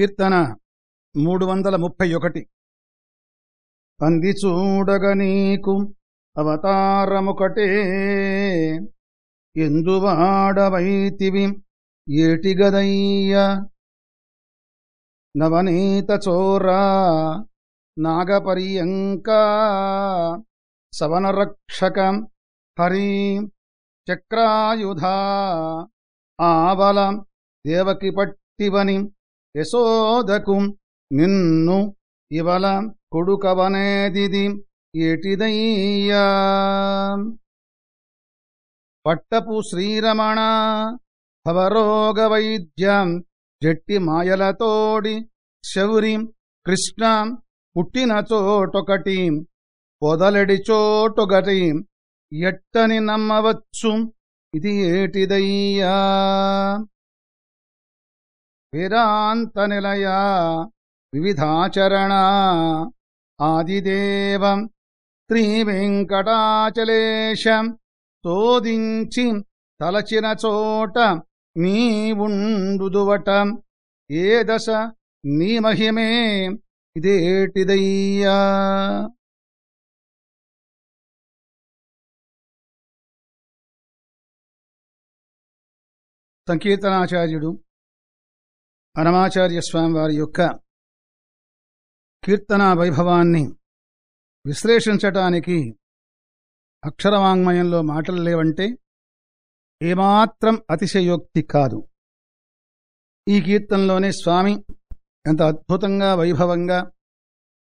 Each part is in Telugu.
కీర్తన మూడు వందల ముప్పై ఒకటి పంది చూడగ నీకు అవతారముకటే. ఎందువాడవైతివి ఏటిగదయ్య? నవనీత చోరా నాగపర్యంకా సవనరక్షక హరి చక్రాయుధ ఆవల దేవకి పట్టివని యశోదకు నిన్ను ఇవల కొడుకవనేదిది ఏటిదయ్యా. పట్టపు శ్రీరమణ భవరోగ వైద్యం జట్టి మాయలతోడి శౌరి కృష్ణ పుట్టిన చోటొకటి పొదలడి చోటొకటి ఎట్టని నమ్మవచ్చు ఇది ఏటిదయ్యా. వేదాంత నిలయ వివిధాచరణ ఆదిదేవం శ్రీవెంకటాచలేశం తోదించి తలచిన చోట నీవుండుదువట ఏ దశ నీ మహిమే ఇదేటిదయ్యా సంకీర్తనాచార్యుడు అనమాచార్య స్వామి వారి యొక్క కీర్తనా వైభవాన్ని విశ్లేషించటానికి అక్షరవాంగ్మయంలో మాటలు లేవంటే ఏమాత్రం అతిశయోక్తి కాదు. ఈ కీర్తనలోనే స్వామి ఎంత అద్భుతంగా వైభవంగా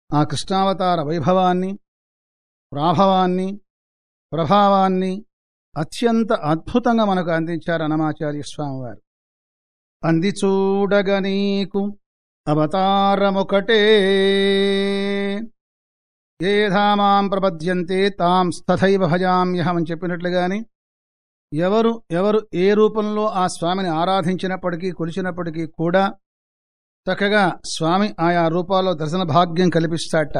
ఆ కృష్ణావతార వైభవాన్ని ప్రాభవాన్ని ప్రభావాన్ని అత్యంత అద్భుతంగా మనకు అందించారు అనమాచార్య స్వామివారు అంది చూడగ నీకు అవతారమొకటే. ఏ ధామాం ప్రపద్యంతే తాం స్థైవ భజామ్యహం అని చెప్పినట్లుగాని ఎవరు ఎవరు ఏ రూపంలో ఆ స్వామిని ఆరాధించినప్పటికీ కొలిచినప్పటికీ కూడా చక్కగా స్వామి ఆయా రూపాల్లో దర్శన భాగ్యం కల్పిస్తాట.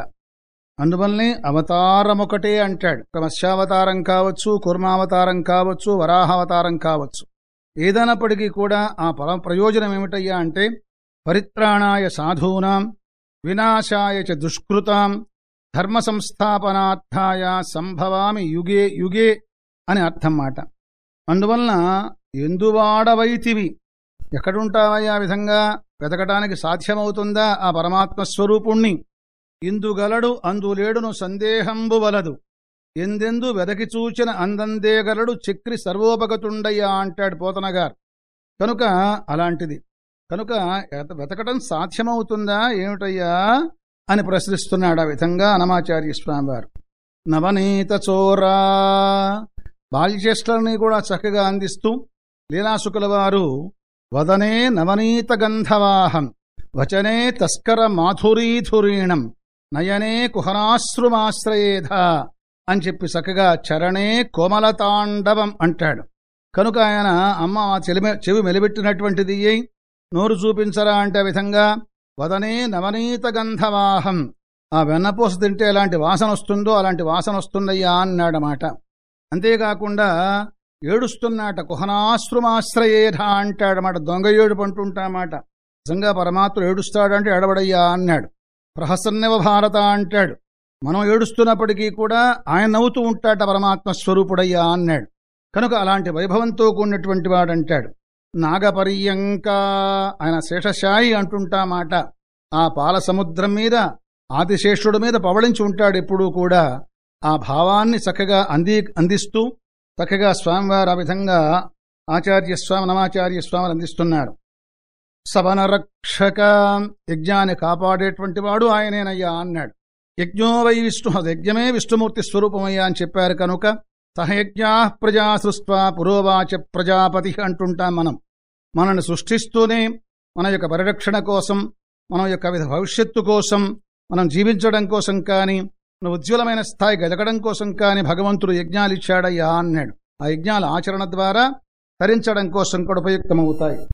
అందువల్లనే అవతారమొకటే అంటాడు. మత్స్యావతారం కావచ్చు కుర్మావతారం కావచ్చు వరాహావతారం కావచ్చు. ఏదైనప్పటికీ కూడా ఆ పర ప్రయోజనం ఏమిటయ్యా అంటే పరిత్రాణాయ సాధూనాం వినాశాయ చ దుష్కృతాం ధర్మ సంస్థాపనార్థాయ సంభవామి యుగే యుగే అని అర్థం మాట అందువలన ఎందువాడవైతివి? ఎక్కడుంటావయ్యా విధంగా? వెతకటానికి సాధ్యమవుతుందా ఆ పరమాత్మ స్వరూపుణ్ణి ఇందుగలడు అందులేడును సందేహంబు వలదు. ఎందెందు వెదకి చూచిన అందందేగలడు చక్రి సర్వోపగతుండయ్యా అంటాడు పోతనగారు. కనుక అలాంటిది. కనుక వెతకటం సాధ్యమవుతుందా ఏమిటయ్యా అని ప్రశ్నిస్తున్నాడు ఆ విధంగా అనమాచార్య స్వామివారు. నవనీత చోరా బాల్యచేష్టలని కూడా చక్కగా అందిస్తూ లీలాసుకుల వారు వదనే నవనీత గంధవాహం వచనే తస్కర మాధురీధురీణం నయనే కుహరాశ్రుమాశ్రయేధ అని చెప్పి చక్కగా చరణే కోమలతాండవం అంటాడు. కనుక ఆయన అమ్మ చెలిమె చెవి మెలిబెట్టినటువంటిది నోరు చూపించరా అంటే విధంగా వదనే నవనీత గంధవాహం. ఆ వెన్నపూస తింటే ఎలాంటి వాసన వస్తుందో అలాంటి వాసన వస్తుందయ్యా అన్నాడమాట. అంతేకాకుండా ఏడుస్తున్నాట కుహనాశ్రుమాశ్రయేధ అంటాడమాట. దొంగ ఏడుపు అంటుంటామాట నిజంగా పరమాత్ముడు ఏడుస్తాడంటే ఎడబడయ్యా అన్నాడు. ప్రహసన్నవ భారత అంటాడు. మనం ఏడుస్తున్నప్పటికీ కూడా ఆయన నవ్వుతూ ఉంటాట పరమాత్మ స్వరూపుడయ్యా అన్నాడు. కనుక అలాంటి వైభవంతో కూడినటువంటి వాడంటాడు. నాగపర్యంక ఆయన శేషశాయి అంటుంటామాట ఆ పాల సముద్రం మీద ఆదిశేషుడి మీద పవళించి ఉంటాడు ఎప్పుడూ కూడా. ఆ భావాన్ని చక్కగా అంది అందిస్తూ చక్కగా స్వామివారు ఆ విధంగా ఆచార్య స్వామి నమాచార్య స్వామిని అందిస్తున్నాడు. సవనరక్షక యజ్ఞాన్ని కాపాడేటువంటి వాడు ఆయనేనయ్యా అన్నాడు. యజ్ఞో వై విష్ణు యజ్ఞమే విష్ణుమూర్తి స్వరూపమయ్యా అని చెప్పారు కనుక సహయజ్ఞా ప్రజా సృష్వా పురోవాచ ప్రజాపతి అంటుంటాం మనం. మనల్ని సృష్టిస్తూనే మన యొక్క పరిరక్షణ కోసం మన యొక్క విధ భవిష్యత్తు కోసం మనం జీవించడం కోసం కానీ మన ఉజ్వలమైన స్థాయి గదగడం కోసం కానీ భగవంతుడు యజ్ఞాలు ఇచ్చాడయ్యా అన్నాడు. ఆ యజ్ఞాల ఆచరణ ద్వారా తరించడం కోసం కూడా ఉపయుక్తమవుతాయి.